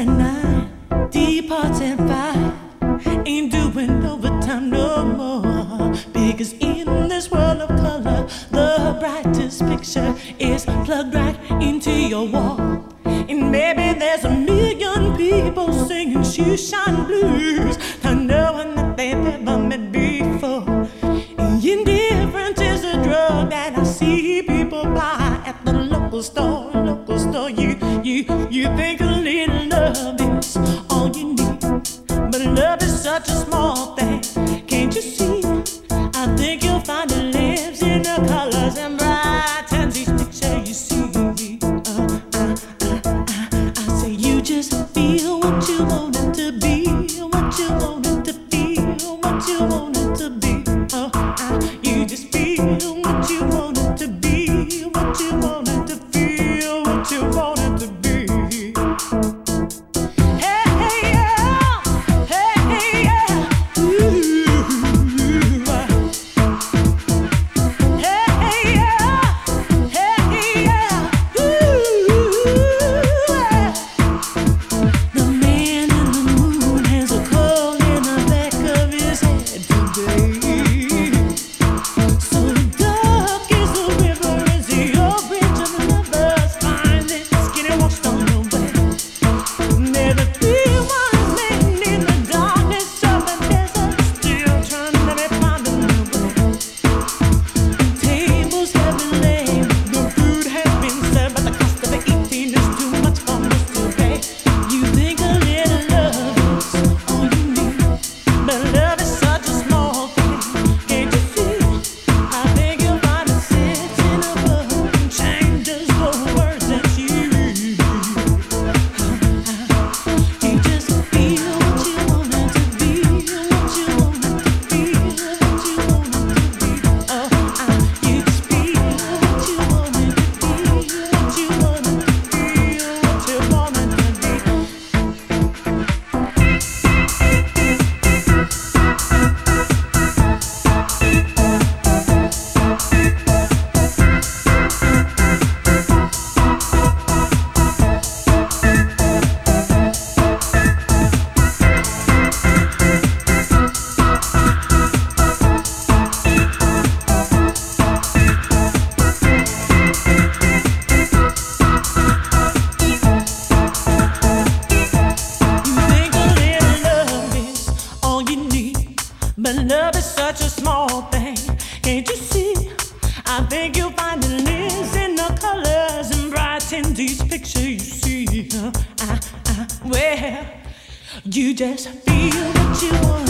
and I departed by. Ain't doing overtime no more. Because in this world of color, the brightest picture is plugged right into your wall. And maybe there's a million people singing shoeshine blues, not knowing that they've ever met before. And indifference is a drug that I see people buy at the local store. Local store, you, you, you think. Thanks. Well, you just feel what you want.